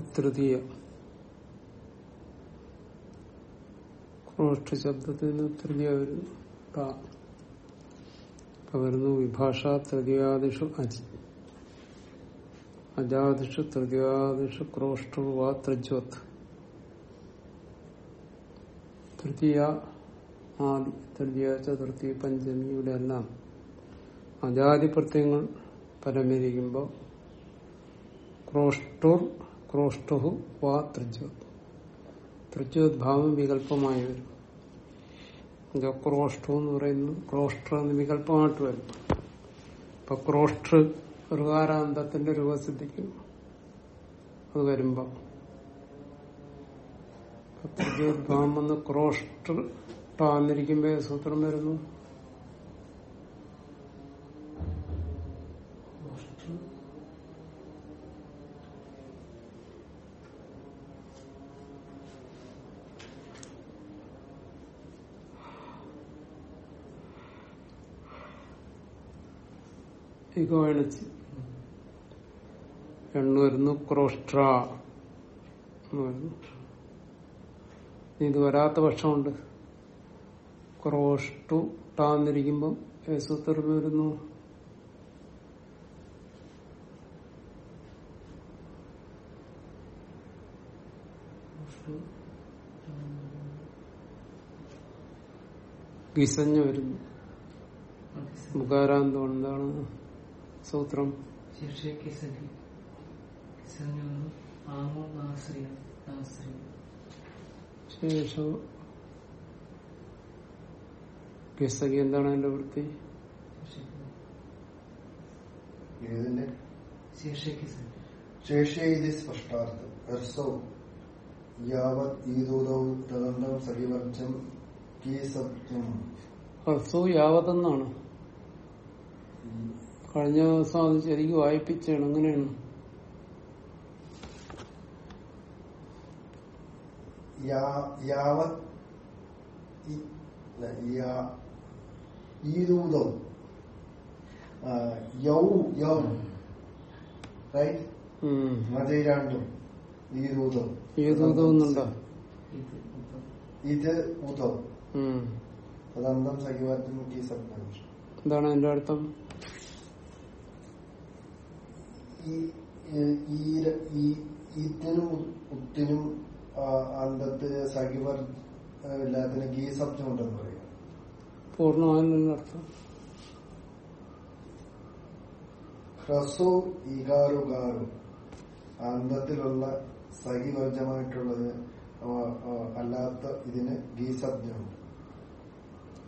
തൃതീയ. ക്രോഷ്ട ശബ്ദത്തിൽ നിന്ന് തൃതീയ വരുന്നു. അപ്പൊ വരുന്നു വിഭാഷ തൃതീയാദിഷു അജി. അജാദിഷു തൃതീയാദിഷു ക്രോഷ്ടു വാ ത്രിജ്വത് തൃതീയ ആദി. തൃതീയ ചതുർത്ഥി പഞ്ചമി ഇവിടെ എല്ലാം. അജാതി പ്രത്യയങ്ങൾ പരമിരിക്കുമ്പോൾ ക്രോഷ്ടുർ ക്രോഷ്ടുഹു വാ തൃജ്വത് തൃജ്വത് ഭാവം വികല്പമായി വരും ഇത് എന്ന് പറയുന്നു. ക്രോഷ്ട എന്ന് വികല്പമായിട്ട് വരും ഇപ്പൊ ക്രോഷ്ട ഋകാരാന്തത്തിന്റെ രൂപസിദ്ധിക്കും. അത് വരുമ്പോ തൃജ്വത് ഭാവം വന്ന് ക്രോഷ്ട ടാന്നിരിക്കുമ്പോ സൂത്രം വരുന്നു? ഇഗോണിച്ച് എണ്ണു വരുന്നു ക്രോഷ്ട്ര ഇത് വരാത്ത പക്ഷമുണ്ട്. ക്രോഷ്ടു ടാന്നിരിക്കുമ്പം യേസുത്തർന്ന് വരുന്നു. ഗിസഞ്ഞ വരുന്നു. മുഖാരാന്തം എന്താണ്? സൂത്രം. ശേഷം ഗിസകി എന്താണ് അതിന്റെ വൃത്തി? ശേഷേ ഇത് സ്പഷ്ടാർത്ഥം. ഹർസൗ യാവത് ഈദൂതൗ തദന്തം സഹിവർജം കീസപ്തം ഹസു യാവതെന്നാണ് കഴിഞ്ഞ ദിവസം അത് ശരിക്കും വായിപ്പിച്ചാണ്. അങ്ങനെയാണ്. യാ- യാ- ഈദൂതൗ യൗ യൗ. റൈറ്റ് രണ്ടും. ഈദൂതം ഇത് എന്താണ് എന്റെ അർത്ഥം? ഈ ഈ- ഈ- ഈ- ഇതിനും ഉത്തിനും ആ, അന്തത്ത് സഹിവർ എല്ലാത്തിനും ഗീ ശബ്ദം ഉണ്ടെന്ന് പറയാം. പൂർണമായും അർത്ഥം ഹ്രസ്വ ഈകാരുകാരും അന്തത്തിലുള്ള സഹിവർജമായിട്ടുള്ളത് അല്ലാത്ത ഇതിന് ഗീ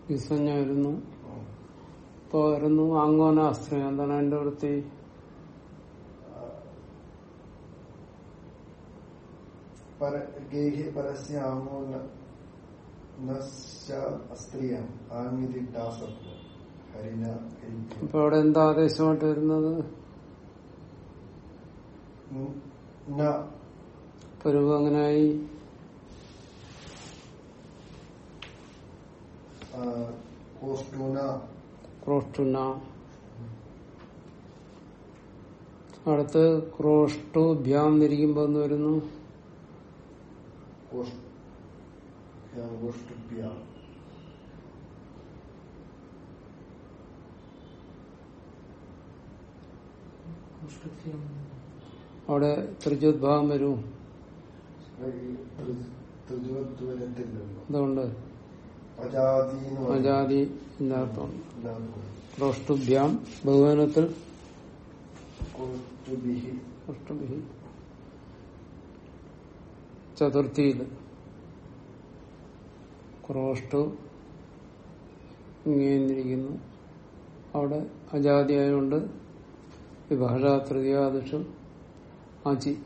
ഗീസജ്ഞ വരുന്നു ഇപ്പൊ വരുന്നു ആങ്കോനാശ്രയം എന്താണ് അതിന്റെ വൃത്തി? ഗേഹി പരസ്യ ആമോ അസ്ത്രീയം ആങ്ങിതിട്ടാസത്വം ഹരിന ഹരിക്കും ഇപ്പൊ അവിടെ എന്താ ആദേശമായിട്ട് വരുന്നത്? പരുവ് അങ്ങനായി. ക്രോഷ്ടുന. അടുത്ത് ക്രോഷ്ടു ഭ്യാം നിരിക്കുമ്പോ എന്ന് വരുന്നു. കോഷ്- ആ, കോഷ്ടുപ്യ കുഷ്ഠഭ്യം അവിടെ ത്രിജോദ്ഭാവം വരും ഈ ത്രി- ത്രിജോദ്വരത്തില്ലല്ലോ അതുകൊണ്ട് അജാതി എന്ന് പറയുന്നത് അജാതി അർത്ഥം ഇതാണ് ക്രോഷ്ടുഭ്യാം ബഹുവനത്തിൽ കോഷ്ടുഭിഹി ക്രോഷ്ടുഭി ചതുർത്ഥിയിൽ ക്രോഷ്ടു ഇങ്ങനെയിരിക്കുന്നു. അവിടെ അജാതിയായതുകൊണ്ട് വിഭാഷ തൃതീയാദിഷു ആചി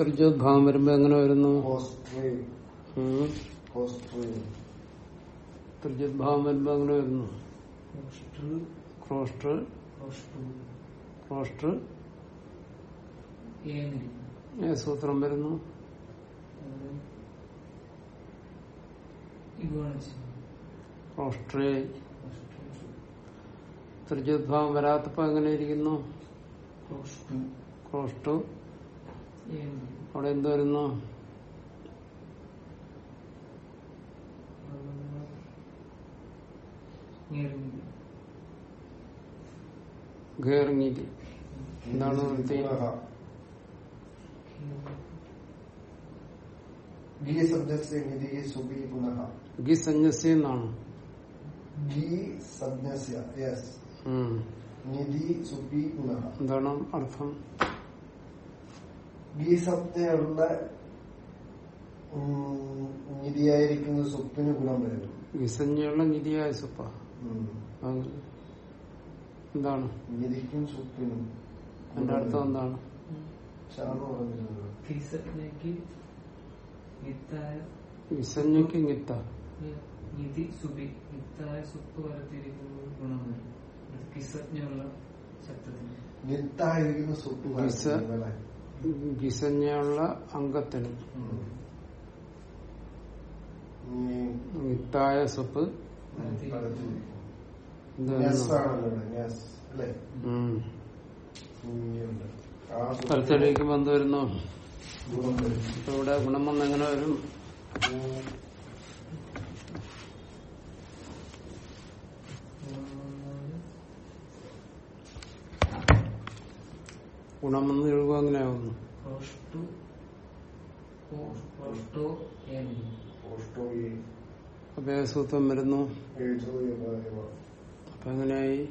തൃജോദ്ഭാവം വരുമ്പോ എങ്ങനെ വരുന്നു? തൃജോദ്ഭാവം വരുമ്പോ എങ്ങനെ വരുന്നു? ക്രോസ്റ്റർ ക്രോസ്റ്റർ സൂത്രം വരുന്നു? ക്രോഷ്ട്രേ ത്രിജോദ്ഭാവം വരാത്തപ്പോ എങ്ങനെ ഇരിക്കുന്നു? ക്രോഷ്ടു. അവിടെ എന്ത് വരുന്നു? എന്താണ് വൃത്തി ഗീ നിധി സുബി പുനഃ ഗി സന്യസ്യ എന്നാണ് എന്താണ് അർത്ഥം? ഗീ സബ്ജയുള്ള നിധിയായിരിക്കുന്ന സ്വത്തിന് ഗുണം വരുന്നു. ഗിസഞ്ജയുള്ള നിധിയായ സ്വപ്പ എന്താണ്? നിധിക്കും സ്വത്തിനും എന്റെ അർത്ഥം എന്താണ്? ഫിസജ്ഞയ്ക്ക് ഗിത്ത. നിധി സുബി നിത്തായ സുപ്പ് വരത്തിരിക്കുന്നത് ഗുണം വരും കിസജ്ഞുള്ള നിത്തായിരിക്കുന്ന സ്വത്ത് ഗിസ ഗിസഞ്ജയുള്ള അംഗത്തിന്. നിത്തായ സ്വപ്പ് സ്ഥലത്തിലേക്ക് എന്ത് വരുന്നു. ഇവിടെ ഗുണം വന്ന് എങ്ങനെ വരും? ഉം. ഗുണം വന്ന് എഴുതുക അങ്ങനെ ആവുന്നു വരുന്നു. അപ്പൊ എങ്ങനെയായി?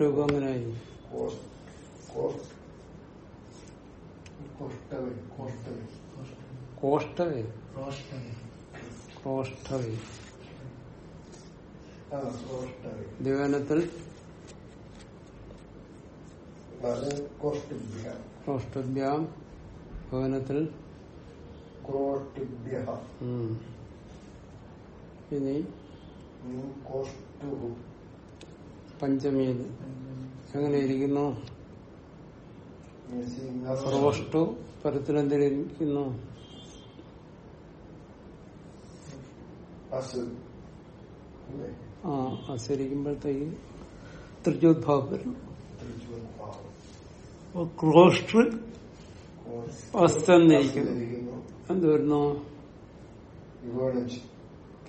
രൂപം എങ്ങനെയായി? കോഷ്ടവേ, കോഷ്ടവേ. ദിവനത്തിൽ ഭവനത്തിൽ. ഇനി. പഞ്ചമിയിൽ എങ്ങനെ ഇരിക്കുന്നു? മെസ്സി നറ- പരത്തിലെന്തിരിക്കുന്നു? ആ അസരിക്കുമ്പോഴത്തേക്ക് തൃജോദ്ഭാവം വരും. തൃശ്ശൂർ ക്രോഷ്ട് അസ്തന്നിരിക്കുന്നു എന്ത് വരുന്നു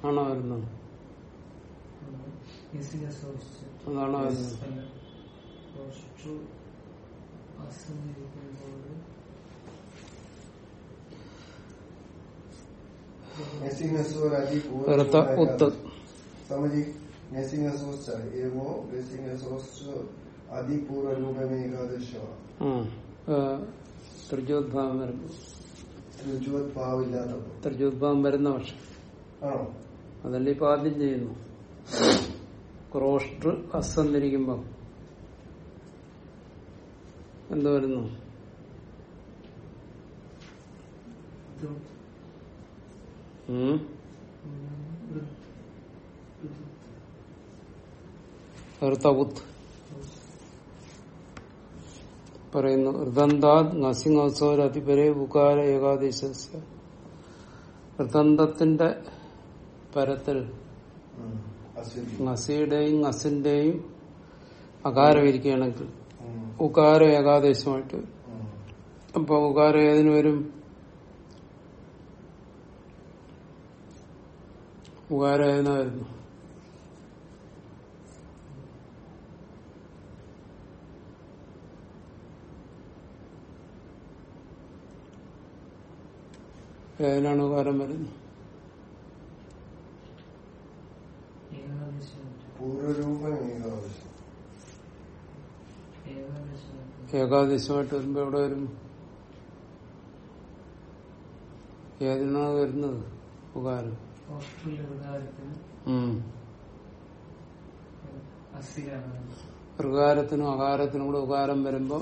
ആണോ വരുന്നു അതാണോ വരുന്നത്? ഉത്തം. സമജി. നെസിംഗ് അസോസ് എവോ നെസിംഗ് അസോസ് അതിപൂർവരൂപമേകാദശ ത്രിജോദ്ഭാവം വരുന്ന പക്ഷം. അതല്ല ഇപ്പൊ ആദ്യം ചെയ്യുന്നു. ക്രോഷ്ടൃ അസന്നിരിക്കുമ്പം. എന്നിരിക്കുമ്പം എന്ത് വരുന്നു? ഋതവുത്ത് പറയുന്നു. ഋതന്താത് നസിംഹോത്സവരതിപരെ ഉകാര ഏകാദേശ ഋതന്തത്തിന്റെ പരത്തിൽ നസിയുടെയും നസിന്റെയും അകാരം ഇരിക്കുകയാണെങ്കിൽ ഉകാരം ഏകാദേശമായിട്ട്. അപ്പൊ ഉകാരം ഏതിനു വരും? ഉകാരം ഏതിനാ ഏതിനാണ് ഉപകാരം വരുന്നത് ഏകാദശമായിട്ട് വരുമ്പോ എവിടെ വരും? ഏതിനാണ് വരുന്നത് ഉപകാരം? ഋകാരത്തിനും അകാരത്തിനും കൂടെ ഉപകാരം വരുമ്പോ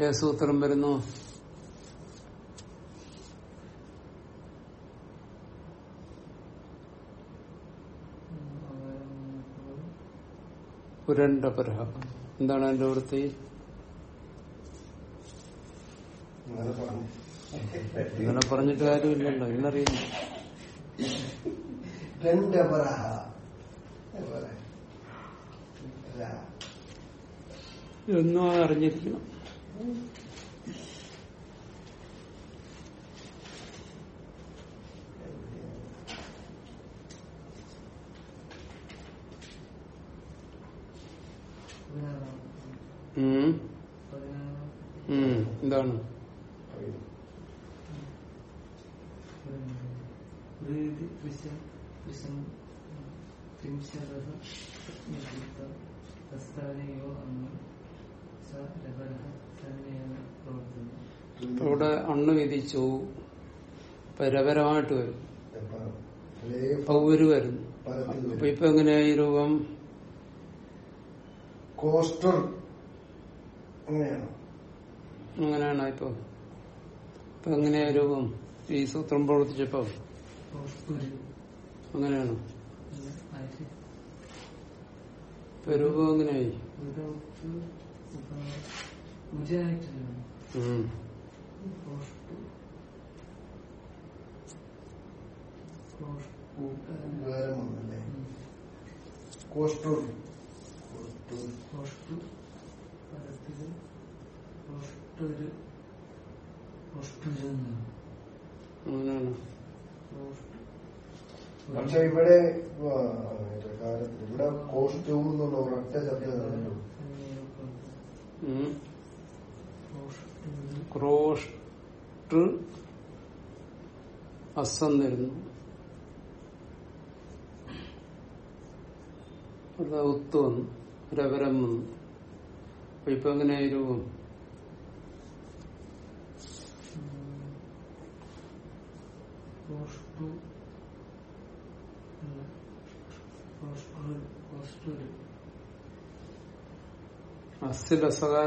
ഏ സൂത്രം വരുന്നു? പുരണ്ട പരഹ എന്താണ് അതിന്റെ വൃത്തി? അങ്ങനെ പറഞ്ഞു അങ്ങനെ പറഞ്ഞിട്ട് കാര്യമില്ലല്ലോ ഇന്നറിയില്ല. എന്നും അറിഞ്ഞിരിക്കണം. ഇപ്പൊ അവിടെ അണ്ണ് വിധിച്ചു. പരപരമായിട്ട് വരും. പൗര് വരുന്നു അപ്പൊ ഇപ്പൊ എങ്ങനെയായി രൂപം? കോസ്റ്റർ. അങ്ങനെയാണ്? അങ്ങനെയാണ് ഇപ്പൊ? ഇപ്പൊ എങ്ങനെയാ രൂപം ഈ സൂത്രം പ്രവർത്തിച്ചപ്പോ? അങ്ങനെയാണ്? ഇപ്പൊ രൂപം എങ്ങനെയായി? വിതൗട്ട് ഉജായിട്ടില്ല ഉം. കോഷ്ടു കോഷ്ടു വേറെ വന്നല്ലേ കോസ്റ്റർ കോസ്റ്റർ കോഷ്ടു പരത്തിൽ കോഷ്ടു പക്ഷെ ഇവിടെ ഇവിടെ കോസ്റ്റ്യൂം എന്നുള്ള ഒരൊറ്റ ശബ്ദം ക്രോഷ്ടൃ അസന്നിരുന്നു അവിടെ ഒത്തു വന്നു. രവരം വന്നു. അപ്പൊ ഇപ്പൊ എങ്ങനെയായി രൂപം കോഷ്ടു കോഷ്ടൊരു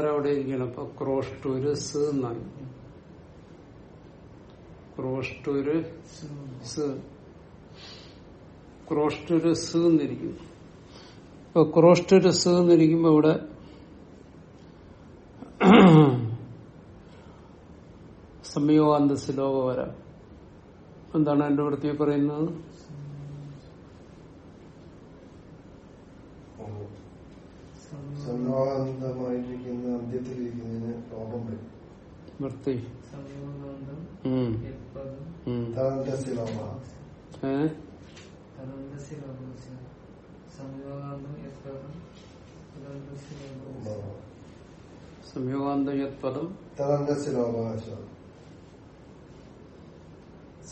അവിടെ ഇരിക്കണം അപ്പൊ ക്രോഷ്ടൂര് സ് എന്നായി ക്രോഷ്ടൂര് സ് ക്രോഷ്ടൂര് സ്. എന്നിരിക്കും ഇപ്പൊ ക്രോഷ്ടൂര് സ് എന്നിരിക്കുമ്പോ ഇവിടെ സംയോഗാന്ത ശ്ലോകം വരാം. എന്താണ് എന്റെ വൃത്തി പറയുന്നത്? സംവാദമായിരിക്കുന്ന അന്ത്യത്തിലിരിക്കുന്നതിന് ലോപം വരും. വൃത്തി. സംയോഗാന്തം യത് യത്പദം ഉം. തദന്തസ്യ ലോപ ഏ തദന്തസ്യ ലോകസ്യ സംയോഗാന്തം യത്പദം തദന്തസ്യ ലോകസ്യ സംയോഗാന്ത യത്പദം തദന്തസ്യ ലോപാശ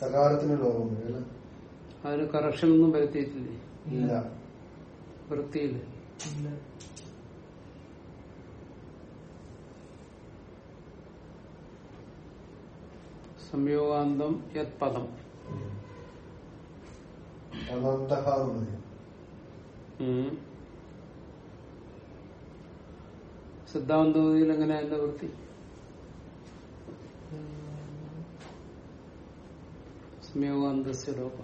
സകാരത്തിന് ലോകം? അതിന് കറക്ഷൻ ഒന്നും വരുത്തിയിട്ടില്ലേ? ഇല്ല. വൃത്തിയില്ല. സംയോഗാന്തം യത് പദം. തദന്തഹ എന്നുള്ളത് ഉം. സിദ്ധാന്തയിൽ എങ്ങനെ അതിന്റെ വൃത്തി? സംയോഗാന്തസ്യ ലോക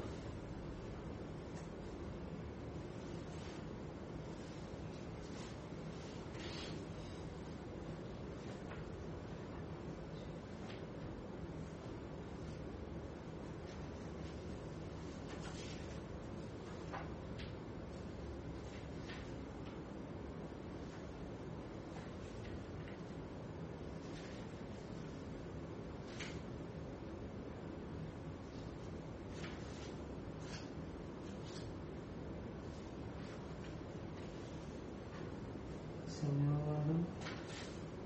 സംയോഗാന്തം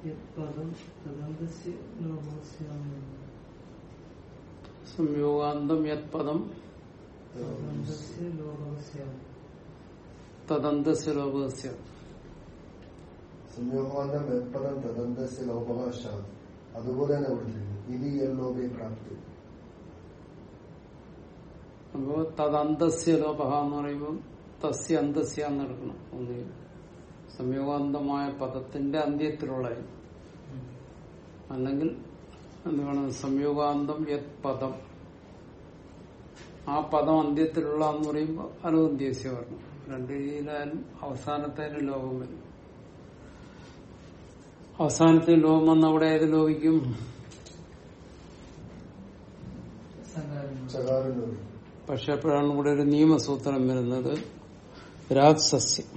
യത്പദം തദന്തസ്യ ലോകസ്യ സംയോഗാന്തം യത് പദം തദന്തസ്യ ലോകസ്യ തദന്തസ്യ ലോകസ്യ സംയോഗാന്തം വെപ്പദം തദന്തസ്യ ലോപഭാഷ അതുപോലെ തന്നെ കൊടുത്തിരിക്കുന്നു ഇനി എല്ലോകെ പ്രാപ്തി. അപ്പോ തദന്തസ്യ ലോപ എന്ന് പറയുമ്പോൾ തസ്യ അന്തസ്യ എന്നെടുക്കണം. ഒന്നേ സംയോഗാന്തമായ പദത്തിന്റെ അന്ത്യത്തിലുള്ള അല്ലെങ്കിൽ എന്താണ് സംയോഗാന്തം യത് പദം. ആ പദം അന്ത്യത്തിലുള്ള എന്ന് പറയുമ്പോൾ അനുവന്ത്യസ്യ വരണം രണ്ട് രീതിയിലായാലും അവസാനത്തേന് ലോകം വരും. അവസാനത്തെ ലോകം വന്ന് അവിടെ ഏത് ലോകിക്കും പക്ഷെ അപ്പോഴാണ് ഇവിടെ ഒരു നിയമസൂത്രം വരുന്നത്. രാജസസ്യം.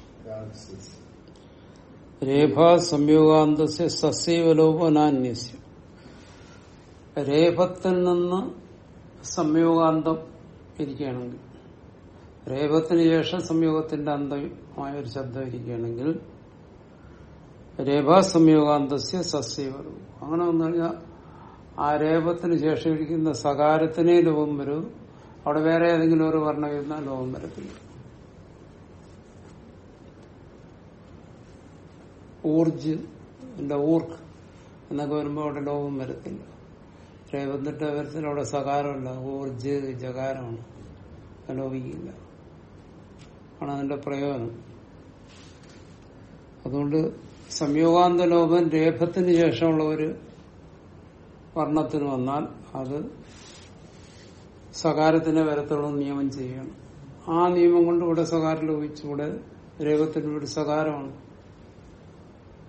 രേഭ സംയോഗാന്ത സംയോഗാന്തസ്യ സസ്യവലോപനാന്യസ്യ രേഭത്തിൽ നിന്ന് സംയോഗാന്തം ഇരിക്കുകയാണെങ്കിൽ രേഫത്തിന് ശേഷം സംയോഗത്തിന്റെ അന്തമായ ഒരു ശബ്ദം ഇരിക്കുകയാണെങ്കിൽ രേപ സംയോഗാന്തസ്യ സസ്യവലവും അങ്ങനെ വന്നു കഴിഞ്ഞാൽ ആ രേപത്തിന് ശേഷം ഇരിക്കുന്ന സകാരത്തിനെ ലോകം വരൂ. അവിടെ വേറെ ഏതെങ്കിലും ഒരു വർണം ഇരുന്നാൽ ലോകം വരത്തില്ല. ഊർജ് എന്റെ ഊർക്ക് എന്നൊക്കെ വരുമ്പോൾ അവിടെ ലോകം വരത്തില്ല. രേപത്തിന്റെ വരത്തിൽ അവിടെ സകാരമല്ല. ഊർജ് ജകാരമാണ്. ലോപിക്കില്ല ആണ് അതിന്റെ പ്രയോജനം. അതുകൊണ്ട് സംയോഗാന്ത ലോപം രേഖത്തിന് ശേഷമുള്ള ഒരു വർണത്തിന് വന്നാൽ അത് സകാരത്തിനെ വരത്തോളം നിയമം ചെയ്യണം. ആ നിയമം കൊണ്ട് ഇവിടെ സകാരം ലോപിച്ചു. ഇവിടെ രേഖത്തിന് ഇവിടെ സകാരമാണ്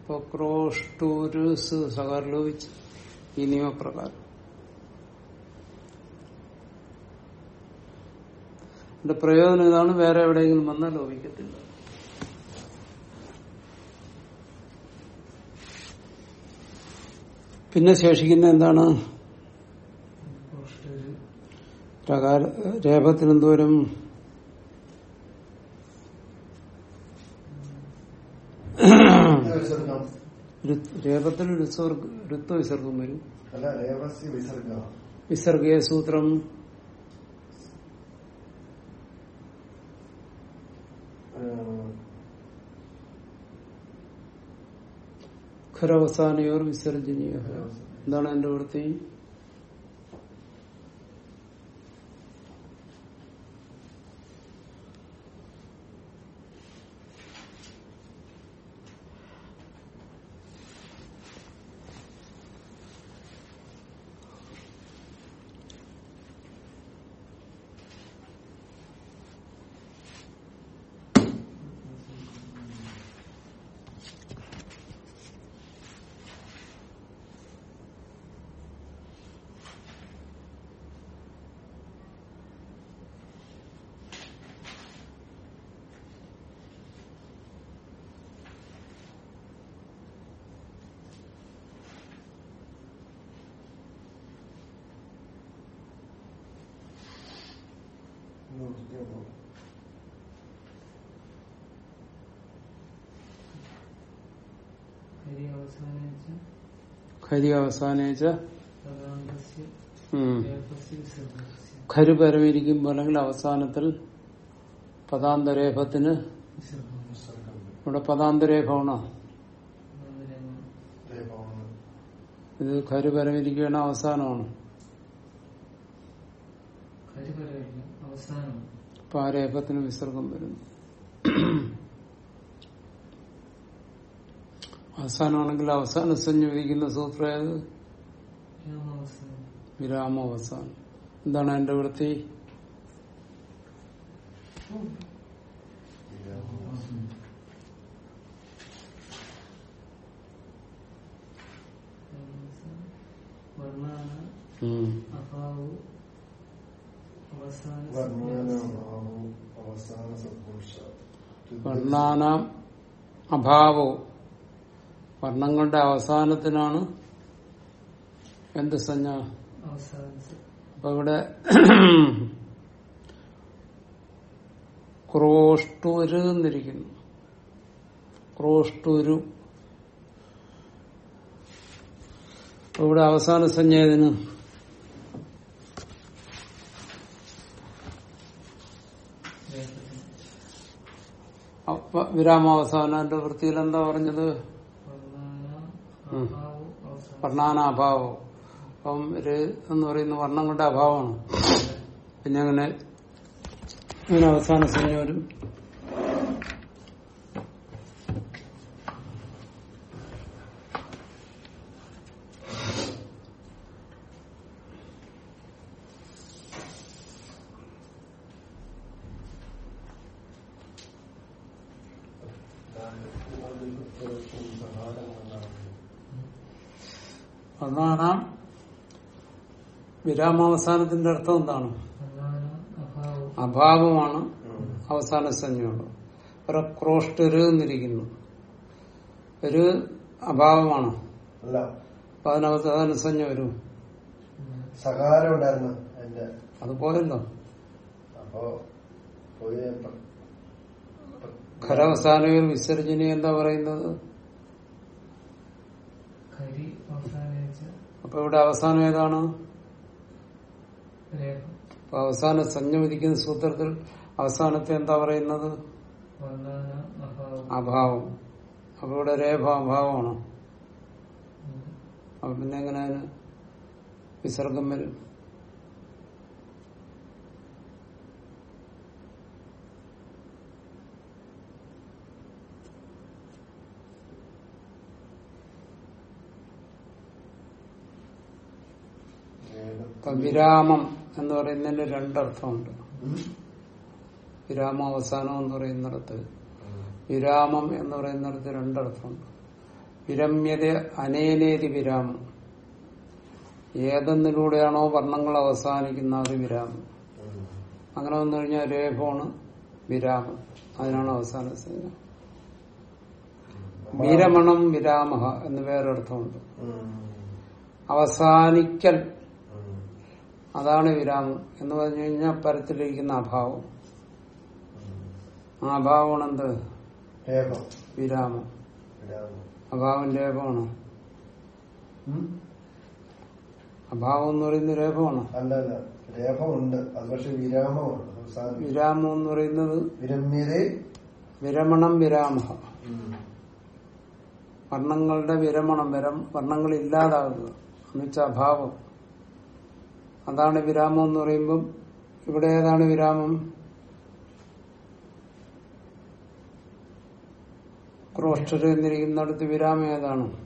ഇപ്പൊ ക്രോഷ്ടൂരു സകാരം ലോപിച്ചു. ഈ നിയമപ്രകാരം. ഇതിന്റെ പ്രയോജനം ഇതാണ് വേറെ എവിടെയെങ്കിലും വന്നാൽ ലോപിക്കത്തില്ല പിന്നെ ശേഷിക്കുന്ന എന്താണ്? വിസർഗം രേഖത്തിൽ ഋത്വ വിസർഗം വരും. വിസർഗ. വിസർഗീയ സൂത്രം. ഖരവസാനയോർ വിസർജനീയ എന്താണ് എന്റെ വൃത്തി ഹരി അവസാനിച്ച ഖരി പരമിരിക്കുമ്പോൾ അല്ലെങ്കിൽ അവസാനത്തിൽ പദാന്തരേഖത്തിന് ഇവിടെ പദാന്തരേഖമാണോ? പദാന്തരേഖ. രേഖമാണ്. ഇത് ഖരു പരമിരിക്കുകയാണ് അവസാനമാണ് ഹരി പറയില്ല അവസാനം അപ്പൊ ആ രേഖത്തിന് വിസർഗം വരുന്നു. അവസാനമാണെങ്കിൽ അവസാന സഞ്ജ വിധിക്കുന്ന സൂത്രം ഏത്? രാമാവസാനം വിരാമാവസാനം. എന്താണ് എന്റെ വൃത്തി. അഭാവു അവസാന വർണാനാഭാവം അവസാന സദ്പുരുഷ വർണാനാം അഭാവവും വർണങ്ങളുടെ അവസാനത്തിനാണ് എന്ത് സഞ്ജ അപ്പൊ ഇവിടെ ക്രോഷ്ടൂര്. എന്നിരിക്കുന്നു ക്രോഷ്ടൂരു ഇവിടെ അവസാന സഞ്ജയതിന് വിരാമാവസാനന്റെ വൃത്തിയിൽ എന്താ പറഞ്ഞത്? വർണാന. അഭാവു അപ്പം ഒരു എന്ന് പറയുന്ന വർണങ്ങളുടെ അഭാവമാണ്. പിന്നെ അങ്ങനെ അങ്ങനെ അവസാന സഞ്ജ വരും വർണാനാം വിരാമാവസാനത്തിന്റെ അർത്ഥം എന്താണ്? അഭാവമാണ്. അവസാന സഞ്ജയുള്ളത് ഒരു ക്രോഷ്ടരുന്നിരിക്കുന്നു ഒരു അഭാവമാണ്. അല്ല. അപ്പൊ അതിനകത്ത് അതനുസരിച്ച് വരും. സകാരം ഉണ്ടായിരുന്നു അത് പോയല്ലോ ഖരവസാനയിൽ വിസർജന എന്താ പറയുന്നത്? കരി അവസാനിച്ച അപ്പൊ ഇവിടെ അവസാനം ഏതാണ്? അപ്പൊ അവസാന സഞ്ജ വിധിക്കുന്ന സൂത്രത്തിൽ അവസാനത്തെ എന്താ പറയുന്നത്? അഭാവം. അപ്പൊ ഇവിടെ രേഖ അഭാവമാണ്? അപ്പൊ പിന്നെ എങ്ങനെ വിസർഗം വരും. ഇപ്പൊ വിരാമം എന്ന് പറയുന്നതിന് രണ്ടർത്ഥമുണ്ട്. വിരാമ അവസാനം എന്ന് പറയുന്നിടത്ത്. വിരാമം എന്ന് പറയുന്നിടത്ത് രണ്ടർത്ഥമുണ്ട്. വിരമ്യത അനേനേതി വിരാമം. ഏതെന്നിലൂടെയാണോ വർണങ്ങൾ അവസാനിക്കുന്ന അത് വിരാമം. അങ്ങനെ വന്നു കഴിഞ്ഞാൽ രേഖമാണ് വിരാമം. അതിനാണ് അവസാന സേന വിരമണം വിരാമ എന്ന് വേറൊരർത്ഥമുണ്ട്. അവസാനിക്കൽ. അതാണ് വിരാമം എന്ന് പറഞ്ഞു കഴിഞ്ഞാൽ പരത്തിലിരിക്കുന്ന അഭാവം. ആ അഭാവമാണ് എന്ത്? വിരാമം. അഭാവം ഉം. അഭാവം എന്ന് പറയുന്നത് രേഖമാണ് അല്ലല്ല അല്ല രേഖമുണ്ട് അത് പക്ഷെ വിരാമമാണ്. വിരാമം എന്ന് പറയുന്നത് വിരമ്യതേ. വിരമണം വിരാമ. വർണങ്ങളുടെ വിരമണം വരം വർണങ്ങൾ ഇല്ലാതാകുന്നത്. എന്നുവെച്ചാൽ അഭാവം. അതാണ് വിരാമം എന്ന് പറയുമ്പം ഇവിടെ ഏതാണ് വിരാമം? ക്രോഷ്ടർ എന്നിരിക്കുന്നിടത്ത് വിരാമം ഏതാണ്?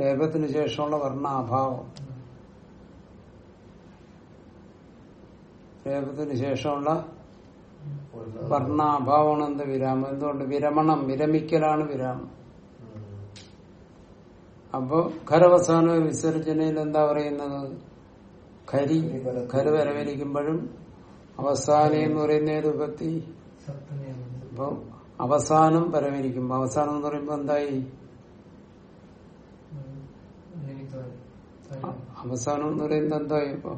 ലേപത്തിന് ശേഷമുള്ള വർണ അഭാവം രേഖത്തിന് ശേഷമുള്ള വർണാഭാവമാണ് വർണ എന്ത് വിരാമം? എന്തുകൊണ്ട്? വിരമണം വിരമിക്കലാണ് വിരാമം. അപ്പോ ഖരവസാന വിസർജനയിൽ എന്താ പറയുന്നത്? ഖരി ഖര വരവേലിക്കുമ്പോഴും അവസാനം എന്ന് പറയുന്ന ഏത് വിഭക്തി അപ്പൊ അവസാനം പരമേരിക്കുമ്പോ അവസാനം എന്ന് പറയുമ്പോ എന്തായി? അവസാനം എന്ന് പറയുന്നത് എന്തായി ഇപ്പൊ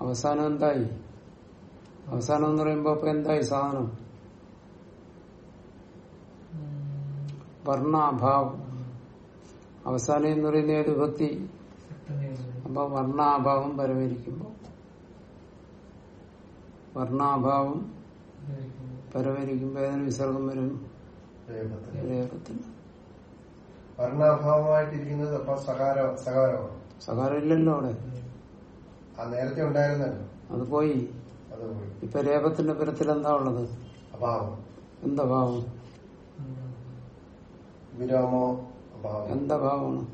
അവസാനം അത് അവസാനം എന്ന് പറയുമ്പോ അപ്പൊ എന്തായി സാധനം? വർണാഭാവം. അവസാനം എന്ന് പറയുന്ന ഏത് ഭക്തി അപ്പൊ വർണാഭാവം പരമരിക്കുമ്പോ. വർണാഭാവം പരമരിക്കുമ്പോ ഏതിന് വിസർഗം വരും? വർണാഭാവമായിട്ടിരിക്കുന്നത് അപ്പൊ സകാരമാണ്. സകാരം ഇല്ലല്ലോ അവിടെ നേരത്തെ ഉണ്ടായിരുന്നല്ലോ. അത് പോയി. ഇപ്പൊ രേപത്തിന്റെ പരത്തിൽ എന്താ ഉള്ളത്? എന്താ ഭാവം? വിരാമോ? എന്താ ഭാവമാണ്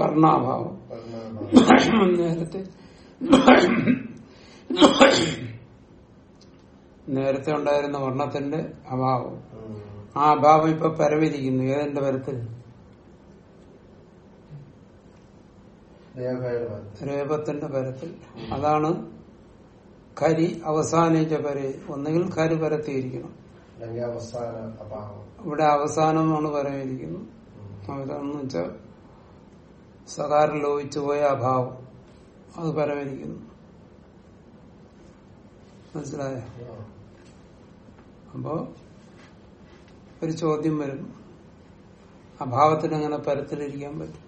വർണാഭാവം. വർണാഭാവം. നേരത്തെ നേരത്തെ ഉണ്ടായിരുന്ന വർണത്തിന്റെ അഭാവം. ആ അഭാവം ഇപ്പൊ പരമിരിക്കുന്നു ഏതെന്റെ പരത്തിൽ. രേപത്തിന്റെ പരത്തിൽ. അതാണ് കരി അവസാനിച്ച പരി ഒന്നുകിൽ കരി പരത്തിയിരിക്കണം ഇവിടെ അവസാനമാണ് പരമിരിക്കുന്നത്. അവസാനം വെച്ചാൽ സകാരം ലോപിച്ചു പോയ അഭാവം. അത് പരമിരിക്കുന്നു മനസിലായ അപ്പോ ഒരു ചോദ്യം വരും. അഭാവത്തിന് അങ്ങനെ പരത്തിലിരിക്കാൻ പറ്റും?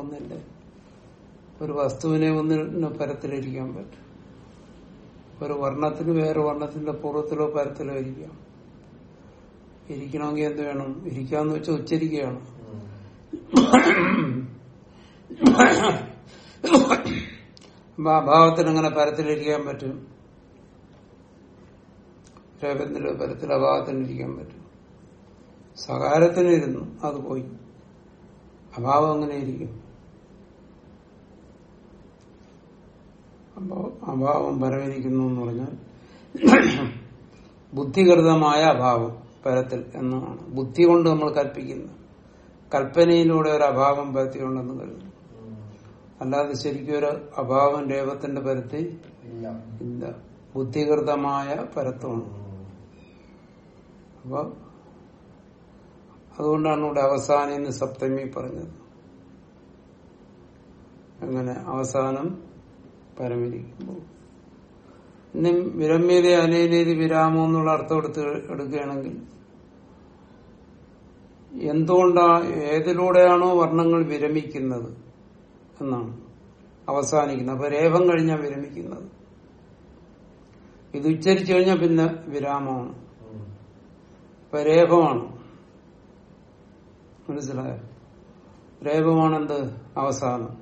ഒന്നില്ല? ഒരു വസ്തുവിനെ ഒന്നിന് പരത്തിലിരിക്കാൻ പറ്റും? ഒരു വർണത്തിന് വേറെ വർണത്തിന്റെ പൂർവത്തിലോ പരത്തിലോ ഇരിക്കാം ഇരിക്കണമെങ്കിൽ എന്ത് വേണം? ഇരിക്കാന്ന് വെച്ചാൽ ഉച്ചരിക്കുകയാണ്. അപ്പൊ അഭാവത്തിന് അങ്ങനെ പരത്തിലിരിക്കാൻ പറ്റും. രേഖത്തിന്റെ പരത്തിൽ അഭാവത്തിന് ഇരിക്കാൻ പറ്റും. സകാരത്തിനിരുന്നു അത് പോയി. അഭാവം അങ്ങനെ ഇരിക്കും. അഭാവം പരവരിക്കുന്നു എന്ന് പറഞ്ഞാൽ ബുദ്ധികൃതമായ അഭാവം പരത്തിൽ എന്നാണ് ബുദ്ധി കൊണ്ട് നമ്മൾ കൽപ്പിക്കുന്നു. കൽപ്പനയിലൂടെ ഒരു അഭാവം പരത്തിയുണ്ടെന്ന് കരുതുന്നു. അല്ലാതെ ശരിക്കും ഒരു അഭാവം രേവത്തിന്റെ പരത്തി ഇല്ല. ബുദ്ധികൃതമായ പരത്വമാണ്. അപ്പൊ അതുകൊണ്ടാണ് ഇവിടെ അവസാനം എന്ന് സപ്തമി പറഞ്ഞത്. അങ്ങനെ അവസാനം പരമിരിക്കുമ്പോൾ. ഇനി വിരമ്യത അലയിലേത് വിരാമം എന്നുള്ള അർത്ഥം എടുത്ത് എടുക്കുകയാണെങ്കിൽ എന്തുകൊണ്ടാ ഏതിലൂടെയാണോ വർണങ്ങൾ വിരമിക്കുന്നത് എന്നാണ് അവസാനിക്കുന്നത്. അപ്പൊ രേഖം കഴിഞ്ഞാൽ വിരമിക്കുന്നത്. ഇത് ഉച്ചരിച്ചു കഴിഞ്ഞാൽ പിന്നെ വിരാമമാണ്. ഇപ്പൊ രേഖമാണ്. മനസ്സിലായോ? രേഖമാണെന്ത്? അവസാനം.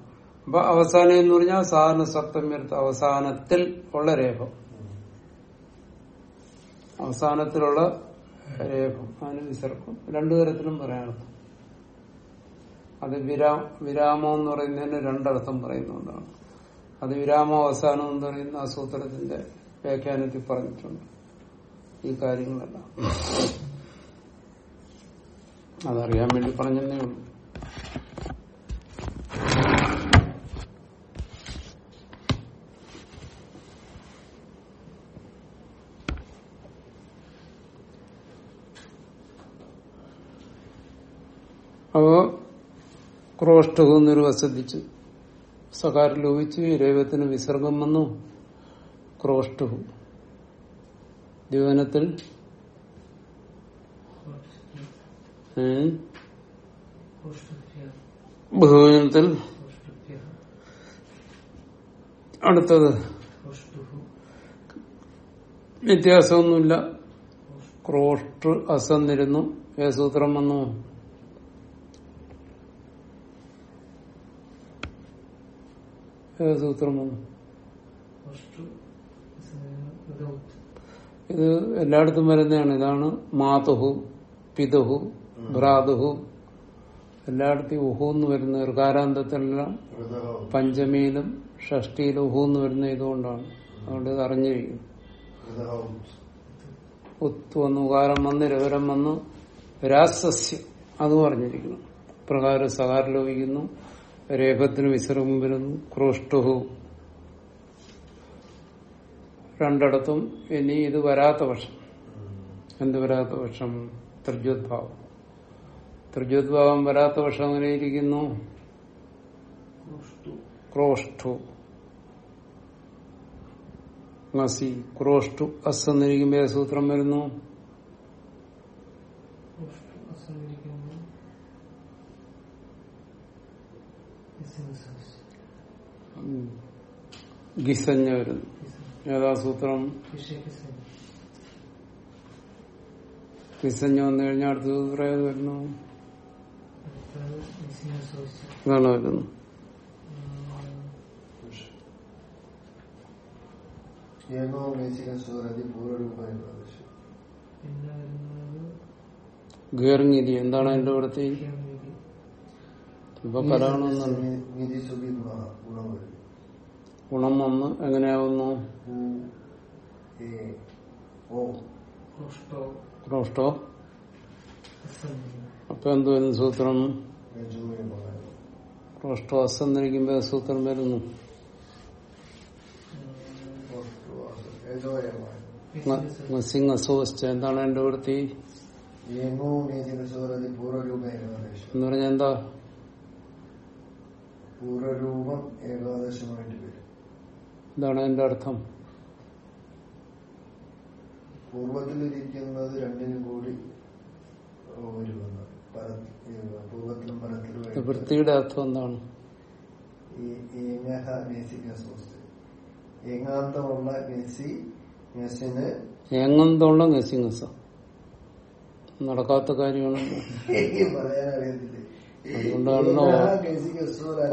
അപ്പൊ അവസാനം എന്ന് പറഞ്ഞാൽ സാധാരണ സപ്തമ്യർത്ഥ അവസാനത്തിൽ ഉള്ള രേഖം. അവസാനത്തിലുള്ള രേഖം. അതിന് വിസർക്കും രണ്ടു തരത്തിലും പറയാനർത്ഥം അത് വിരാ വിരാമം എന്ന് പറയുന്നതിന് രണ്ടർത്ഥം പറയുന്നതുകൊണ്ടാണ്. അത് വിരാമ അവസാനം എന്ന് പറയുന്ന ആ സൂത്രത്തിന്റെ വ്യാഖ്യാനത്തിൽ പറഞ്ഞിട്ടുണ്ട്. ഈ കാര്യങ്ങളെല്ലാം. അതറിയാൻ വേണ്ടി പറഞ്ഞതേ ഉള്ളൂ അപ്പോ ക്രോഷ്ടഹു എന്നൊരു ശ്രദ്ധിച്ചു സകാരം ലോപിച്ചു രേവത്തിന് വിസർഗം വന്നു. ക്രോഷ്ടവും ദ്യോനത്തിൽ ഏ? ബഹുവചനത്തിൽ അടുത്തത്. വ്യത്യാസമൊന്നുമില്ല. ക്രോഷ്ട അസന്നിരുന്നു. ഏ സൂത്രം വന്നു. സൂത്രം വന്നു? ഇത് എല്ലായിടത്തും വരുന്നതാണ്. ഇതാണ് മാതുഹു പിതുഹു ഭ്രാതുഹു. എല്ലായിടത്തും ഉഹു എന്ന് വരുന്ന ഋകാരാന്തത്തിലെല്ലാം പഞ്ചമിയിലും ഷഷ്ടിയിലും ഉഹു എന്ന് വരുന്ന ഇതുകൊണ്ടാണ്. അതുകൊണ്ട് ഇത് അറിഞ്ഞിരിക്കുന്നു ഹൃദയം ഉത്ത് വന്നു ഉകാരം വന്ന് രവരം വന്നു രാസസ്യം. അതും അറിഞ്ഞിരിക്കണം പ്രകാരം സകാരം ലോപിക്കുന്നു. രേഖത്തിന് വിസർഗം വരുന്നു ക്രോഷ്ടുഹു. രണ്ടിടത്തും ഇനി ഇത് വരാത്ത പക്ഷം. എന്ത് വരാത്ത പക്ഷം? ത്രിജോദ്ഭാവം ത്രിജോദ്ഭാവം വരാത്ത പക്ഷം അങ്ങനെ ഇരിക്കുന്നു? ക്രോഷ്ടു. ക്രോഷ്ടു. അസ് എന്നിരിക്കുമ്പോ സൂത്രം വരുന്നു? ഉം. ഗിസഞ്ഞ വരുന്നു യഥാസൂത്രം. സൂത്രം ഗിസഞ്ഞ വന്നു കഴിഞ്ഞാൽ അടുത്ത സൂത്രം ഏത് വരുന്നു? ഇതാണ് വരുന്നു എന്താണ് അതിന്റെ ഇവിടുത്തെ ഇപ്പൊ പരാണെന്നുണ്ട് ഗുണം വന്ന് എങ്ങനെയാവുന്നു? ക്രോഷ്ടോ. അപ്പൊ എന്ത് വരുന്നു സൂത്രം? ക്രോഷ്ടോ അസ് എന്നിരിക്കുമ്പോ ഏത് സൂത്രം വരുന്നു? സിംഗ് അസോസ്റ്റ് എന്താണ് എന്റെ വൃത്തി? എന്ന് പറഞ്ഞാൽ എന്താ? പൂർവരൂപം ഏകാദശമായിട്ട് വരും എന്താണ് അതിന്റെ അർത്ഥം? പൂർവത്തിലിരിക്കുന്നത് രണ്ടിനും കൂടി ഒരുവെന്ന് പൂർവത്തിലും പരത്തിലും വൃത്തിയുടെ അർത്ഥം എന്താണ്? ഏങ്ങാന്തമുള്ള ഗസിംഗസ നടക്കാത്ത കാര്യമാണ്. പറയാൻ അറിയത്തില്ല അതുകൊണ്ടാണല്ലോ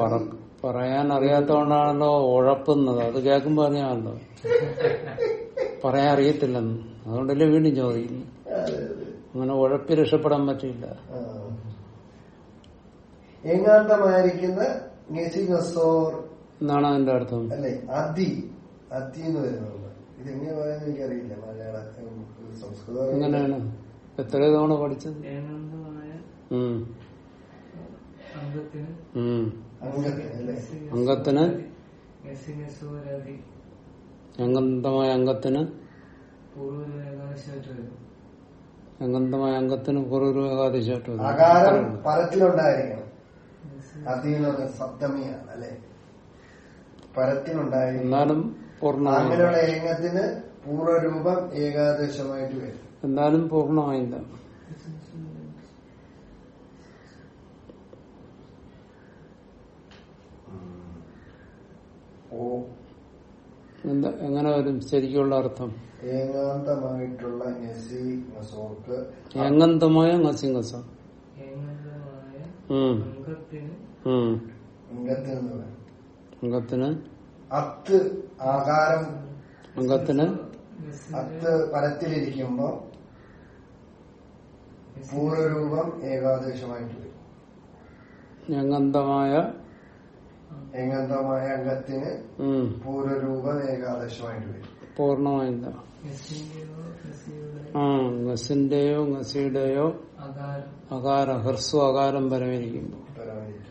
പറ- പറയാൻ അറിയാത്തോണ്ടാണല്ലോ ഉഴപ്പുന്നത്. അത് കേൾക്കുമ്പോ അറിയാമല്ലോ. പറയാൻ അറിയത്തില്ലെന്ന് അതുകൊണ്ടല്ലേ വീണ്ടും ചോദിക്കുന്നു. അങ്ങനെ ഉഴപ്പി രക്ഷപ്പെടാൻ പറ്റില്ല. നസോർ എന്നാണ് അതിന്റെ അർത്ഥം? അല്ലെ? അതി. അതി എന്ന് വരുന്നുണ്ട്. ഇതെങ്ങനെ പറയാൻ എനിക്കറിയില്ല. മലയാള സംസ്കൃതം. എങ്ങനെയാണ്? എത്ര തവണ പഠിച്ചത്? ഏകാന്തമായ ഉം അംഗത്തിന് ഉം അംഗത്തിന് അല്ലേ അംഗത്തിന് ഗസിനസുവരാതി അംഗന്തമായ അംഗത്തിന് പൂർവ ഏകാദശമായിട്ട് വരും. അംഗന്തമായ അംഗത്തിന് പൂർവകാദേശമായിട്ട് അംഗത്തിന് അകാരം പരത്തിലുണ്ടായിരിക്കണം. അതീന സപ്തമിയാണ് അല്ലെ? പരത്തിലുണ്ടായിരിക്കും എന്നാലും പൂർണമായി അങ്ങനെയുള്ള ഏകത്തിന് പൂർവരൂപം ഏകാദശമായിട്ട് വരും. എന്നാലും പൂർണമായില്ല ഓ എന്താ എങ്ങനെ വരും? ശരിക്കുള്ള അർത്ഥം. ഏകാന്തമായിട്ടുള്ള ഏകാന്തമായ നസിംഗസ അംഗത്തിന് അത്ത് ആകാരം. അംഗത്തിന്? അത്ത് പരത്തിലിരിക്കുമ്പോ പൂർവരൂപം ഏകാദേശമായിട്ട് വരും. എങ്ങന്തമായ ഏകാന്തമായ അംഗത്തിന് ഉം. പൂർവരൂപം ഏകാദശമായിട്ട് വരും. പൂർണമായില്ല ആ ഗസിന്റെയോ ഗസിയുടെയോ അകാരം. ഹ്രസ്വ അകാരം പരമിരിക്കുമ്പോൾ പരമായിരിക്കും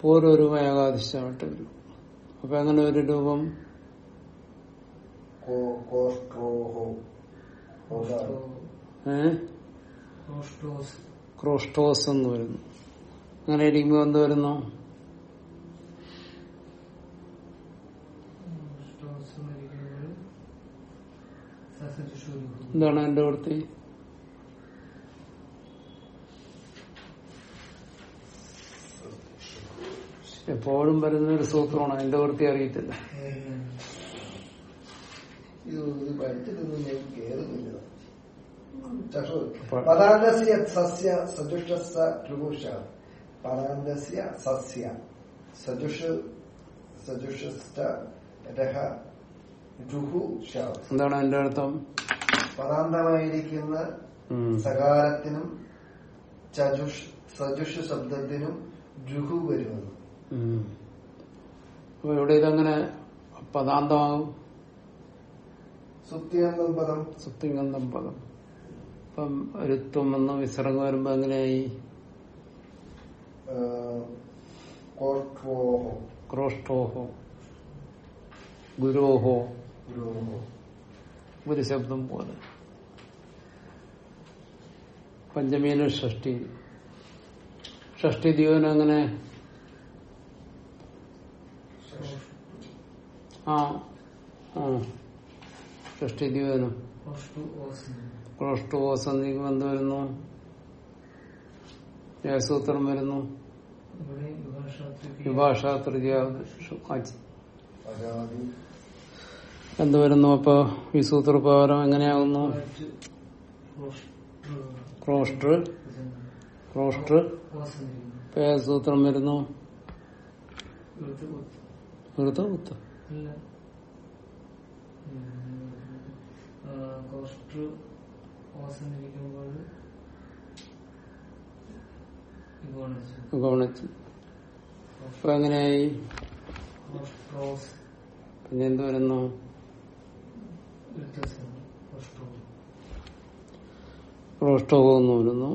പൂർവരൂപം ഏകാദശമായിട്ട് വരും. അപ്പൊ അങ്ങനെ ഒരു രൂപം? ക്രോസ്റ്റോസ് എന്ന് വരുന്നു. അങ്ങനെ ഇരിക്കുമ്പോ എന്ത് വരുന്നു? എന്താണ് എന്റെ വൃത്തി എപ്പോഴും വരുന്ന ഒരു സൂത്രമാണ്. എന്റെ വൃത്തി അറിയത്തില്ല. എന്താണ് എന്റെ അർത്ഥം? പദാന്തമായിരിക്കുന്ന. സകാരത്തിനും ചജുഷ് സജുഷ് ശബ്ദത്തിനും ജുഹു വരുമെന്ന്. ഇവിടെ ഇതങ്ങനെ പദാന്തമാകും? സുപ്തിഗന്ധം പദം. സുപ്തിഗന്ധം പദം. ഇപ്പം ഋത്വം എന്ന് വിസർഗം വരുമ്പോ എങ്ങനെയായി? ക്രോഷ്ടോഹോ ഗുരോഹോ. ഗുരുഹോ. ഒരു ശബ്ദം പോലെ. പഞ്ചമീന ഷഷ്ടി. ഷഷ്ടി ദിവനം അങ്ങനെ ആ ഷഷ്ടി ഓസ് ക്രോഷ്ടോസന്ധിക്ക് എന്ത് വരുന്നു. വിഭാഷാ വരുന്നു. ഇവിടെ തൃതീയ എന്ത് വരുന്നു അപ്പൊ? ഈ സൂത്രപ്രകാരം എങ്ങനെയാകുന്നു? ക്രോസ്റ്റർ ക്രോസ്റ്റർ സൂത്രം വരുന്നു? അപ്പൊ എങ്ങനെയായി? ക്രോസ് പിന്നെ എന്ത് വരുന്നു എന്ന് വരുന്നു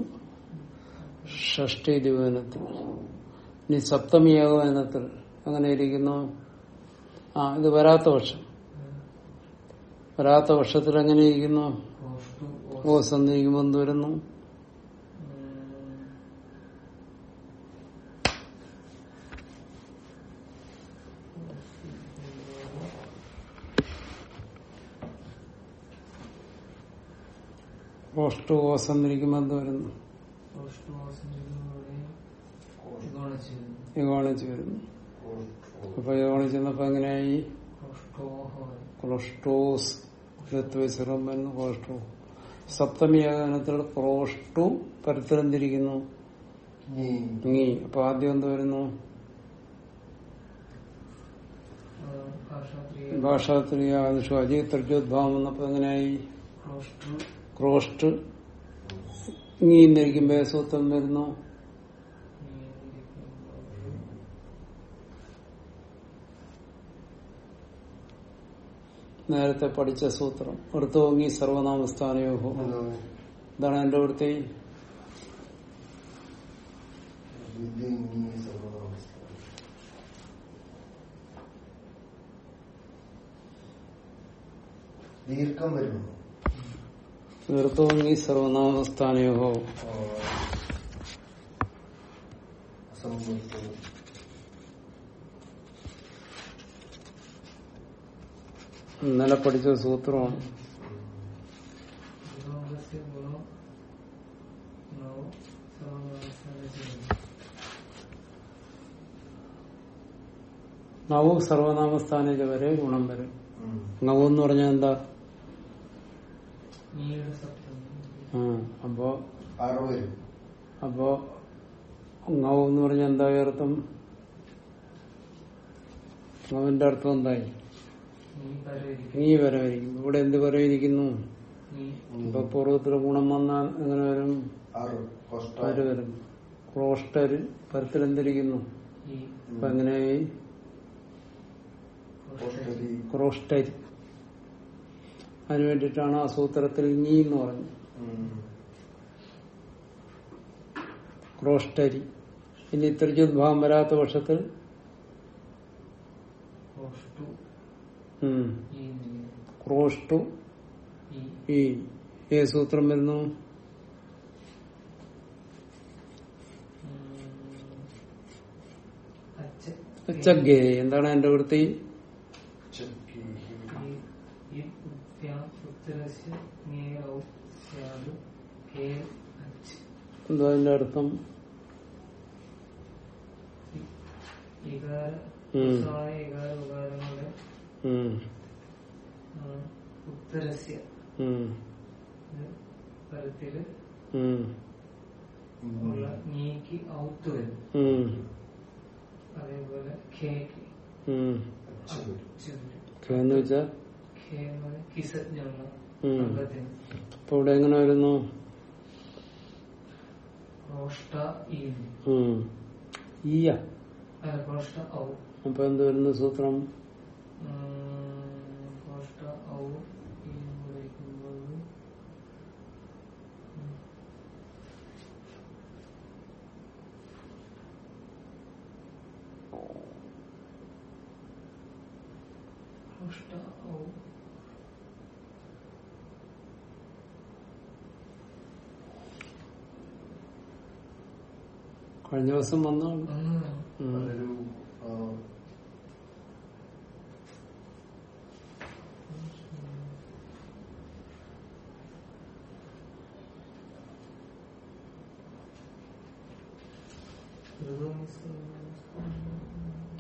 ഷഷ്ടി ദിവനത്തിൽ ഇനി സപ്തമി ഏകവചനത്തിൽ അങ്ങനെ ഇരിക്കുന്നു ആ ഇത് വരാത്ത വർഷം. വരാത്ത വർഷത്തിൽ എങ്ങനെ ഇരിക്കുന്നു ഓ സന്ധിക്കുമ്പോൾ വരുന്നു. ക്രോഷ്ടോ ഓ സന്ധിക്കുമ്പോൾ എന്ത് വരുന്നു? യുഗോണിച്ച് വരുന്നു അപ്പൊ യോഗാണിച്ച് ചെന്നപ്പോ എങ്ങനെയായി? ക്രോസ്റ്റോസ് ഋത്വസിറം വരുന്നു ക്രോഷ്ടോ സപ്തമി ക്രോഷ്ടു തിരിക്കുന്നു നീ. അപ്പൊ ആദ്യം എന്ത് വരുന്നു? ഭാഷാത്രിയ ആദിഷു അജയ് തർജ്യോദ്ഭാവം വന്നപ്പോ എങ്ങനെയായി? ക്രോസ്റ്റ് ഇങ്ങിയിരിക്കുമ്പോ സൂത്രം വരുന്നു നേരത്തെ പഠിച്ച സൂത്രം. എടുത്തോങ്ങി സർവനാമസ്ഥാനയോഹോ. ഇതാണ് എന്റെ വൃത്തി. ദീർഘം വരുന്നു. നിർത്തോങ്ങി സർവനാമസ്ഥാനയോ ഇന്നലെ പഠിച്ച സൂത്രമാണ്. നവു സർവനാമസ്ഥാനേജ വരെ ഗുണം വരും. നവു എന്ന് പറഞ്ഞാൽ എന്താ? അപ്പോ അപ്പോ നവു എന്ന് പറഞ്ഞാൽ എന്താ അർത്ഥം അവന്റെ അർത്ഥം എന്തായി? നീ പരവരിക്കും നീ ഇവിടെ എന്ത് പറയുന്നു ഇപ്പൊ പൂർവത്തിൽ ഗുണം വന്നാൽ എങ്ങനെ വരും? വരും. ക്രോസ്റ്റര് പരത്തിൽ എന്തിരിക്കുന്നു? അപ്പൊ എങ്ങനെയായി? ക്രോസ്റ്റരി അതിനു വേണ്ടിയിട്ടാണ് ആ സൂത്രത്തിൽ നീ എന്ന് പറഞ്ഞത്. ക്രോഷ്ടരി ഇനി ഇനി ത്രിജുദ്ഭാവം വരാത്ത പക്ഷത്തിൽ ക്രോഷ്ടു ഈ ഏ സൂത്രം വരുന്നു. എന്താണ് എന്റെ വൃത്തി? എന്താ അതിന്റെ അർത്ഥം? ഉത്തരസ്യ. ഉള്ള നീക്ക് ഔത്ത് വരും. അതേപോലെ ഖേക്ക് എന്ന് അപ്പൊ ഇവിടെ എങ്ങനെ വരുന്നു? അപ്പൊ എന്ത് വരുന്നു സൂത്രം ഉം, ക്രോഷ്ട ഔ ഈ എന്ന് വിളിക്കുമ്പോൾ ഉം. ക്രോഷ്ട ഔ കഴിഞ്ഞ ദിവസം വന്നാണ്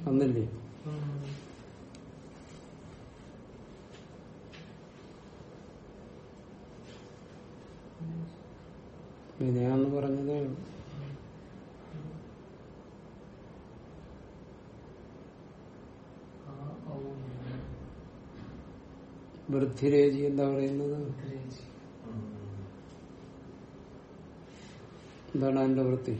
വന്നില്ലേ വിനയാന്ന് പറഞ്ഞതേ ഉള്ളൂ വൃദ്ധിരേജി എന്താ പറയുന്നത്? എന്താണ് അതിന്റെ വൃത്തി?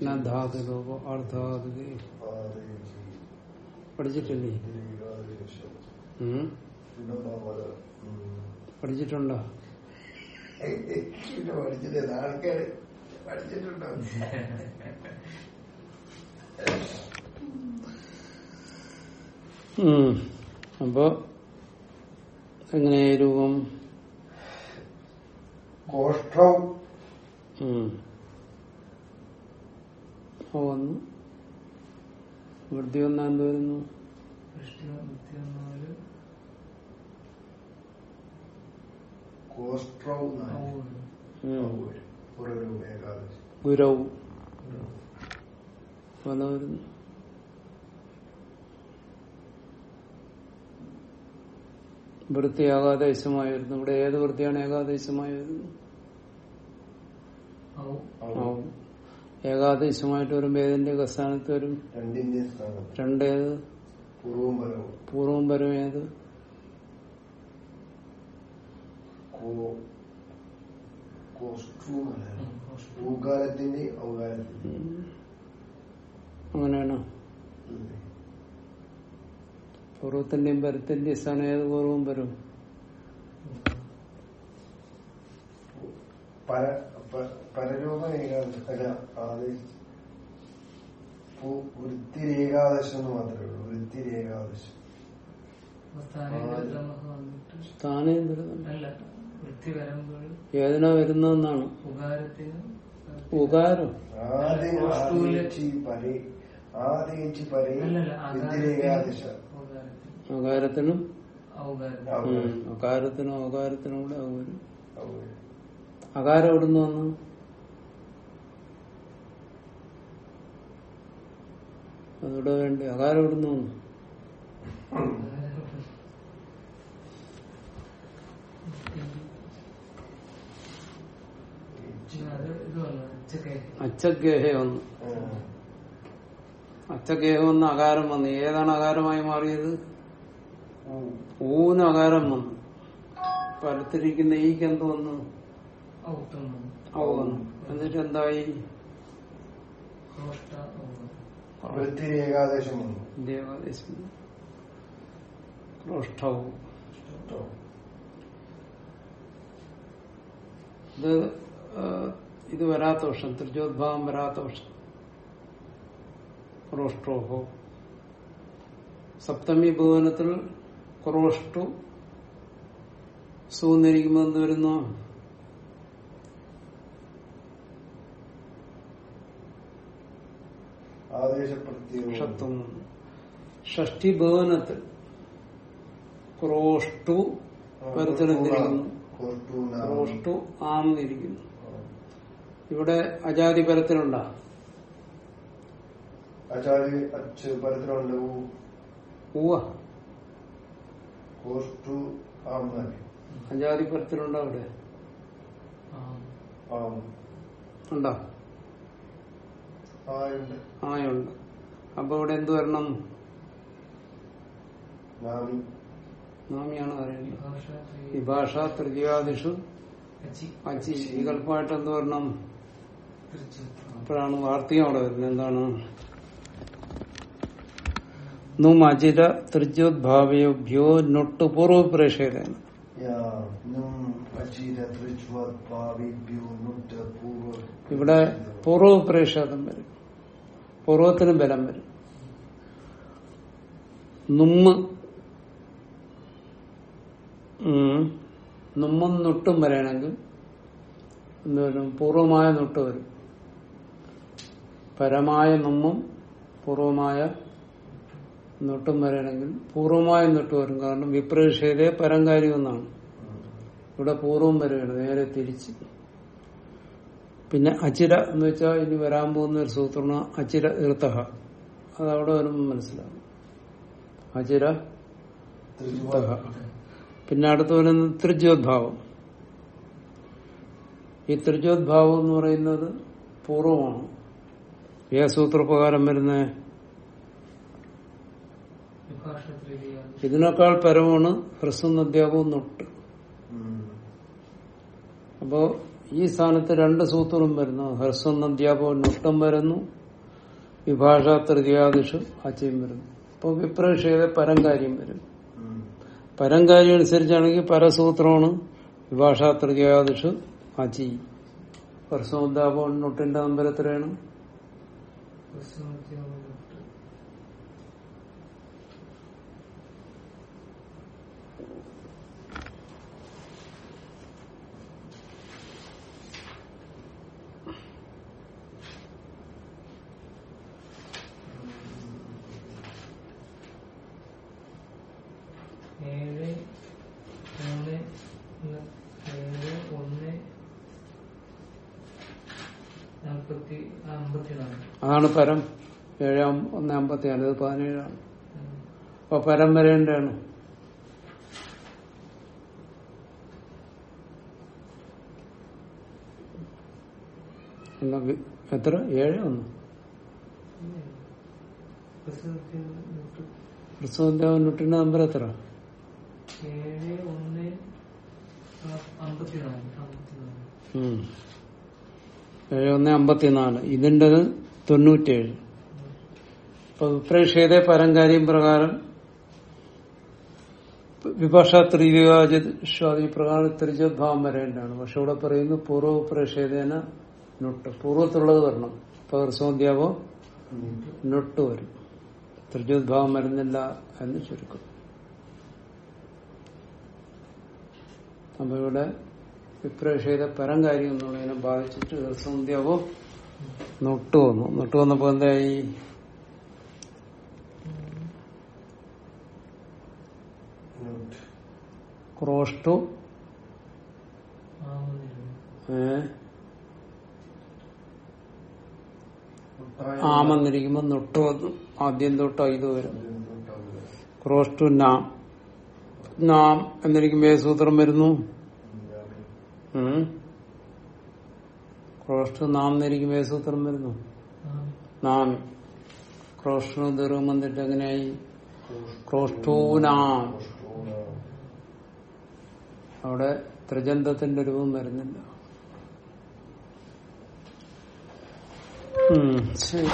ധാതുലോ അർത്ഥാതുകേ ആദേശി. പഠിച്ചിട്ടില്ലേ. പഠിച്ചിട്ടുണ്ടോ ഇത് പഠിച്ചിട്ടില്ല ആൾക്കാര് പഠിച്ചിട്ടുണ്ടോ ഉം. അപ്പൊ എങ്ങനെ രൂപം കോഷ്ടവും ഉം. വന്നു. വൃത്തി വന്നാ എന്ത് വരുന്നു? ഗുരവും വരുന്നു? വൃത്തി ഏകാദേശമായി വരുന്നു. ഇവിടെ ഏത് വൃത്തിയാണ് ഏകാദേശമായി വരുന്നത്? ഔ. ആവും ഏകാദേശമായിട്ട് വരുമ്പോ ഏതിന്റെ സ്ഥാനത്ത് വരും? രണ്ടേത് പൂർവം പരവും. പരം ഏത്? ഔകാരത്തിന്റെ. ഉം. പരത്തിന്റെയും സ്ഥാനം ഏത് പൂർവം വരും പര പ- പരരൂപ ഏകാദശം അല്ല ആദ്യ വൃത്തിരേകാദശം എന്ന് മാത്രമേ ഉള്ളൂ. വൃത്തിരേകാദശം അപ്പൊ സ്ഥാനേന്ദ്ര ബ്രഹ്മ വന്നിട്ട് സ്ഥാനം വരുന്നു അല്ല വൃത്തി വരുമ്പോൾ ഏതിനാ വരുന്നതെന്നാണ് ഉകാരത്തിന് ഉകാരം ഉകാരത്തിന് അകാരത്തിനും ഔകാരത്തിന്. ഔകാരം. ഉം. അകാരത്തിനും അകാരത്തിനും കൂടെ ഔകാരം. അകാരം എവിടുന്ന് വന്നു? അതിവിടെ വേണ്ടി? അകാരം എവിടുന്ന് വന്നു? അച്ചഗേഹേ വന്നു. അച്ചഗേഹ വന്നു അകാരം വന്നു. ഏതാണ് അകാരമായി മാറിയത്? ഊന്ന് ഊന് അകാരം വന്നു. പരത്തിരിക്കുന്ന ഈക്ക് എന്ത് വന്നു ഔത്തം വന്നു ഔ വന്നു എന്നിട്ട് എന്തായി ക്രോഷ്ടവും ഇത് ഇത് വരാത്ത വർഷം തൃജോദ്ഭാവം വരാത്ത വർഷം ക്രോഷ്ടോഹോ സപ്തമി ഭുവനത്തിൽ ക്രോഷ്ടു സൂന്നിരിക്കുമ്പോൾ എന്ത് വരുന്നു? ഷത്വം ഷഷ്ടി ഭവനത്തിൽ ക്രോഷ്ടു പരത്തിലെന്തിരിക്കുന്നു ക്രോഷ്ടു ആംന്നിരിക്കുന്നു ഇവിടെ അജാതി പരത്തിലുണ്ടാ? അജാതി അച്ച് പരത്തിലുണ്ട്. ഊവ കോഷ്ടു ആമ്നാൽ അജാതി പരത്തിലുണ്ടോ അവിടെ? ആം. ഉണ്ടോ? ആയുണ്ട്. അപ്പൊ ഇവിടെ എന്ത് വരണം? നാമി. നാമിയാണ് പറയുന്നത്. ഭാഷ ഈ ഭാഷ തൃതീയാദിഷു അച്ചി ഈ കൽപ്പമായിട്ട് എന്ത് വരണം? അപ്പോഴാണ് വാർത്തയും അവിടെ വരുന്നത്. എന്താണ്? നും അചിര തൃജ്യോദ്ഭാവയോ ഭ്യോ പൂർവ പ്രേക്ഷകരാണ് ഇവിടെ പൂർവ വരും. പൂർവത്തിന് ബലം വരും. നുമ്മ്. നുമ്മും നൊട്ടും വരണമെങ്കിൽ എന്തുവരും പൂർവമായ നൊട്ട് വരും. പരമായ നുമ്മും പൂർവമായ നൊട്ടും വരണമെങ്കിൽ പൂർവമായ നൊട്ട് വരും. കാരണം വിപ്രേക്ഷയിലെ പരങ്കാരി എന്നാണ്. ഇവിടെ പൂർവം വരികയാണ് നേരെ തിരിച്ച്. പിന്നെ അചിര എന്ന് വെച്ചാൽ ഇനി വരാൻ പോകുന്ന ഒരു സൂത്രണ അചിര ഇർത്തഹ അത് അവിടെ വരുമ്പോൾ മനസ്സിലാവും. അചിര പിന്നെ അടുത്ത് വരുന്നത് ത്രിജോദ്ഭാവം ഈ ത്രിജോദ്ഭാവം എന്ന് പറയുന്നത് പൂർവമാണ് ഏ സൂത്രപ്രകാരം വരുന്ന? ഇതിനേക്കാൾ പരമാണ് ഹ്രസ്വം അധ്യാപവും നൊട്ട്. അപ്പോ ഈ സ്ഥാനത്ത് രണ്ട് സൂത്രവും വരുന്നു. ഹ്രസ്വം അധ്യാപവും നൊട്ടം വരുന്നു. വിഭാഷ തൃതീയാദിഷു അച്ഛയും വരുന്നു. അപ്പൊ വിപ്രേക്ഷയുടെ പരംകാര്യം വരും പരംകാര്യം അനുസരിച്ചാണെങ്കിൽ പരസൂത്രമാണ് വിഭാഷ തൃതീയാദിഷു അച്ചി ഹ്രസ്വം അധ്യാപവും നൊട്ടിന്റെ നമ്പർ എത്രയാണ് പ്രസവത്യോട്ട് ഏഴ് മൂന്ന് ഒന്ന് ഏഴ് ഒന്ന് നാൽപ്പത്തി അമ്പത്തിനാല് അതാണ് പരം ഏഴാം ഒന്ന് അമ്പത്തി നാല് പതിനേഴാണ്. അപ്പൊ പരം വരേണ്ടതാണ് എത്ര? ഏഴ് ഒന്ന്. ക്രിസ്തുവിന്റെ നമ്പർ എത്ര. ഏഴ് ഒന്ന് അമ്പത്തിനാല്. ഇതിന്റെത് തൊണ്ണൂറ്റിയേഴ് വിപ്രേക്ഷേത പരങ്കാര്യം പ്രകാരം വിഭാഷ ത്രിവിഭാജി പ്രകാരം ത്രിജോദ്ഭാവം വരേണ്ടതാണ്. പക്ഷെ ഇവിടെ പറയുന്നു പൂർവ പ്രേക്ഷേതേന നൊട്ട് പൂർവത്തിലുള്ളത് വരണം. ഇപ്പൊ ഹ്രസ്വന്ധ്യാവോ നൊട്ട് വരും. ത്രിജോദ്ഭാവം വരുന്നില്ല എന്ന് ചുരുക്കം. അപ്പൊ ഇവിടെ വിപ്രേക്ഷയുടെ പരം കാര്യം എന്നുള്ളതിനെ ബാധിച്ചിട്ട് ഹ്രസ്വന്ധ്യാവോ നൊട്ട് വന്നു. നൊട്ടു വന്നപ്പോ എന്തായി. ക്രോഷ്ടു ഏ? ആമെന്നിരിക്കുമ്പോ നൊട്ട് വന്നു. ആദ്യം തൊട്ട് ഇത് വരും. ക്രോഷ്ടു നാം. നാം എന്നിരിക്കുമ്പോ സൂത്രം വരുന്നു? ഉം? ക്രോസ്റ്റു നാം എന്നിരിക്കുമ്പോ വേസൂത്രം സൂത്രം വരുന്നു. നാം ക്രോഷ്ടു ദീർഘം വന്നിട്ട് എങ്ങനെയായി? ക്രോഷ്ടൂനാം അവിടെ ത്രിജന്തത്തിന്റെ രൂപം വരുന്നില്ല. ശരി.